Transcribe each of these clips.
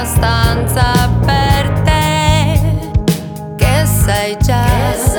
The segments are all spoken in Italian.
abbastanza per te, che sei già, sotto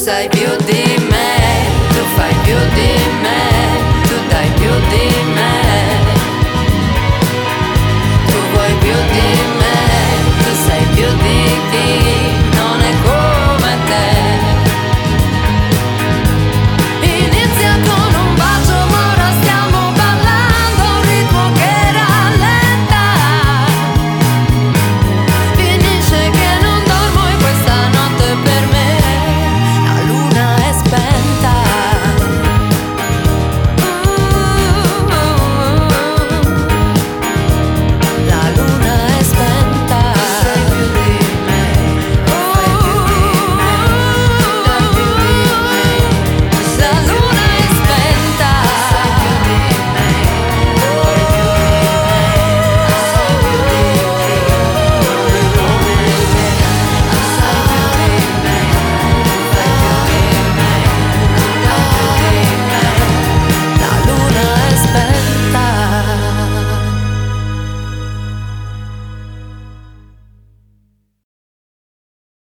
sai più di me, tu fai più di me.